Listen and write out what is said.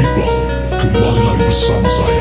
tiba Kembali lagi bersama saya.